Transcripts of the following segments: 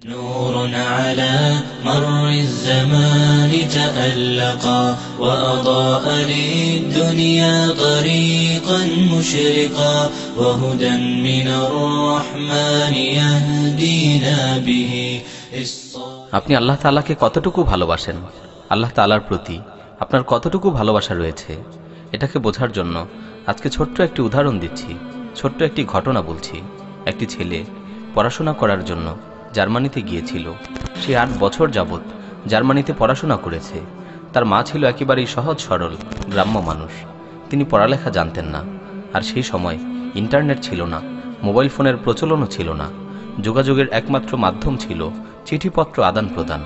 نور على مر الزمان تألقا وأضاء للدنيا طريقا مشرقا وهدى من الرحمن يهدينا به الصالح আপনি আল্লাহ তাআলাকে কতটুকু ভালোবাসেন আল্লাহ তাআলার প্রতি আপনার কতটুকু ভালোবাসা রয়েছে এটাকে বোঝার জন্য আজকে ছোট্ট একটি উদাহরণ দিচ্ছি ছোট্ট একটি ঘটনা বলছি একটি ছেলে পড়াশোনা করার জন্য জার্মানিতে গিয়েছিল। সে আট বছর যাবৎ জার্মানিতে পড়াশোনা করেছে। তার মা ছিল একেবারেই সহজ সরল, গ্রাম্য মানুষ। তিনি পড়ালেখা জানতেন না। আর সেই সময় ইন্টারনেট ছিল না, মোবাইল ফোনের প্রচলনও ছিল না। যোগাযোগের একমাত্র মাধ্যম ছিল চিঠিপত্র আদান প্রদান।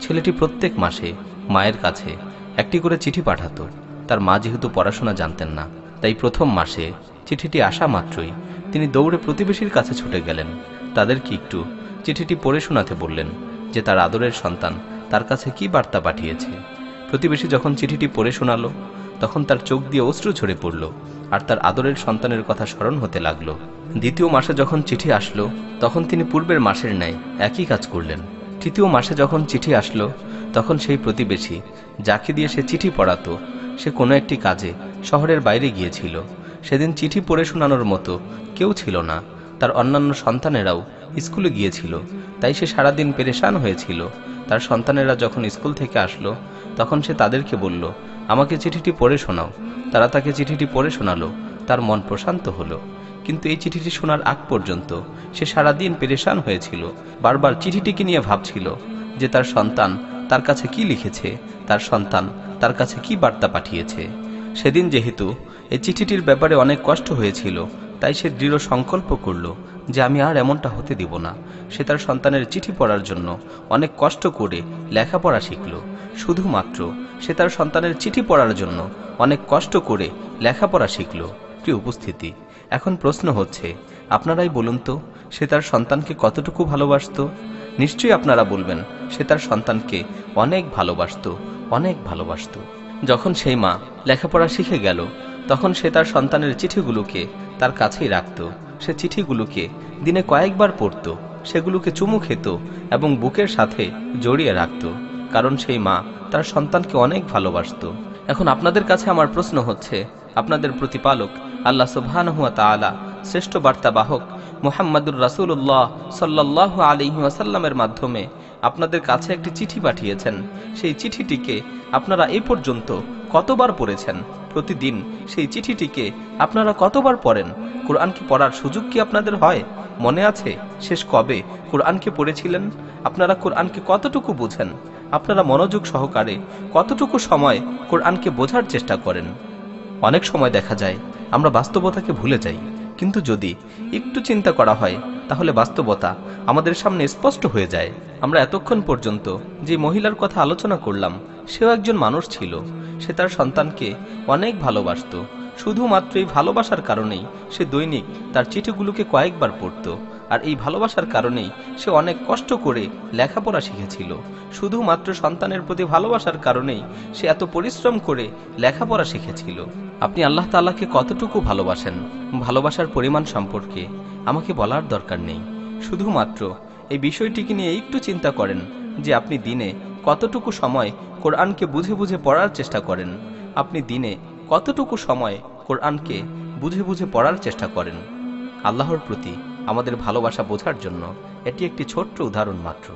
ছেলেটি প্রত্যেক মাসে মায়ের কাছে একটি করে চিঠি পাঠাতো। তার মা যেহেতু পড়াশোনা জানতেন না, তাই প্রথম মাসে চিঠিটি আসা মাত্রই তিনি দৌড়ে প্রতিবেশীর কাছে ছুটে গেলেন। তাদেরকে একটু চিঠিটি পড়ে শোনাতে বললেন যে তার আদরের সন্তান তার কাছে কি বার্তা পাঠিয়েছে। প্রতিবেশী যখন চিঠিটি পড়ে শোনালো, তখন তার চোখ দিয়ে অশ্রু ঝরে পড়ল আর তার আদরের সন্তানের কথা স্মরণ হতে লাগল। দ্বিতীয় মাসে যখন চিঠি আসলো, তখন তিনি পূর্বের মাসের ন্যায় একই কাজ করলেন। তৃতীয় মাসে যখন চিঠি আসলো, তখন সেই প্রতিবেশী, যাকে দিয়ে সে চিঠি পড়াতো, সে কোনো একটি কাজে শহরের বাইরে গিয়েছিল। সেদিন চিঠি পড়ে শোনানোর মতো কেউ ছিল না। তার অন্যান্য সন্তানেরাও স্কুলে গিয়েছিল, তাই সে সারাদিন পেরেশান হয়েছিল। তার সন্তানেরা যখন স্কুল থেকে আসলো, তখন সে তাদেরকে বলল, আমাকে চিঠিটি পড়ে শোনাও। তারা তাকে চিঠিটি পড়ে শোনালো, তার মন প্রশান্ত হলো। কিন্তু এই চিঠিটি শোনার আগ পর্যন্ত সে সারাদিন পেরেশান হয়েছিল, বারবার চিঠিটিকে নিয়ে ভাবছিল যে তার সন্তান তার কাছে কি লিখেছে, তার সন্তান তার কাছে কি বার্তা পাঠিয়েছে। সেদিন যেহেতু এই চিঠিটির ব্যাপারে অনেক কষ্ট হয়েছিল তাই সে দৃঢ় সংকল্প করল যে আমি আর এমনটা হতে দিব না। সে তার সন্তানের চিঠি পড়ার জন্য অনেক কষ্ট করে লেখাপড়া শিখল। শুধুমাত্র সে তার সন্তানের চিঠি পড়ার জন্য অনেক কষ্ট করে লেখাপড়া শিখল। প্রিয় উপস্থিতি, এখন প্রশ্ন হচ্ছে, আপনারাই বলুন তো, সে তার সন্তানকে কতটুকু ভালোবাসত? নিশ্চয়ই আপনারা বলবেন, সে তার সন্তানকে অনেক ভালোবাসত অনেক ভালোবাসত। যখন সেই মা লেখাপড়া শিখে গেল, তখন সে তার সন্তানের চিঠিগুলোকে তার কাছেই রাখত। সে চিঠিগুলোকে দিনে কয়েকবার পড়ত, সেগুলোকে চুমু খেত এবং বুকের সাথে জড়িয়ে রাখত, কারণ সেই মা তার সন্তানকে অনেক ভালোবাসতো। এখন আপনাদের কাছে আমার প্রশ্ন হচ্ছে, আপনাদের প্রতিপালক আল্লাহ সুবহানহুয়া তাআলা, শ্রেষ্ঠ বার্তাবাহক মোহাম্মদুর রাসূলুল্লাহ সাল্লাহ আলাইহি ওয়াসাল্লামের মাধ্যমে আপনাদের কাছে একটি চিঠি পাঠিয়েছেন। সেই চিঠিটিকে আপনারা এ পর্যন্ত কতবার পড়েছেন? প্রতিদিন সেই চিঠিটিকে আপনারা কতবার পড়েন? কোরআনকে পড়ার সুযোগ কি আপনাদের হয়? মনে আছে? শেষ কবে কোরআনকে পড়েছিলেন? আপনারা কোরআনকে কতটুকু বোঝেন? আপনারা মনোযোগ সহকারে কতটুকু সময় কোরআনকে বোঝার চেষ্টা করেন? অনেক সময় দেখা যায়, আমরা বাস্তবতাকে ভুলে যাই। কিন্তু যদি একটু চিন্তা করা হয় তাহলে বাস্তবতা আমাদের সামনে স্পষ্ট হয়ে যায়। আমরা এতক্ষণ পর্যন্ত যে মহিলার কথা আলোচনা করলাম, সেও একজন মানুষ ছিল। সে তার সন্তানকে অনেক ভালোবাসত। শুধুমাত্র এই ভালোবাসার কারণেই সে দৈনিক তার চিঠিগুলোকে কয়েকবার পড়ত। আর এই ভালোবাসার কারণেই সে অনেক কষ্ট করে লেখাপড়া শিখেছিল। শুধুমাত্র সন্তানের প্রতি ভালোবাসার কারণেই সে এত পরিশ্রম করে লেখাপড়া শিখেছিল। আপনি আল্লাহ তাআলাকে কতটুকু ভালোবাসেন? ভালোবাসার পরিমাণ সম্পর্কে আমাকে বলার দরকার নেই। শুধুমাত্র এই বিষয়টিকে নিয়ে একটু চিন্তা করেন যে আপনি দিনে কতটুকু সময় কোরআনকে বুঝে বুঝে পড়ার চেষ্টা করেন। আপনি দিনে কতটুকু সময় কোরআনকে বুঝে বুঝে পড়ার চেষ্টা করেন? আল্লাহর প্রতি আমাদের ভালোবাসা বোঝার জন্য এটি একটি ছোট্ট উদাহরণ মাত্র।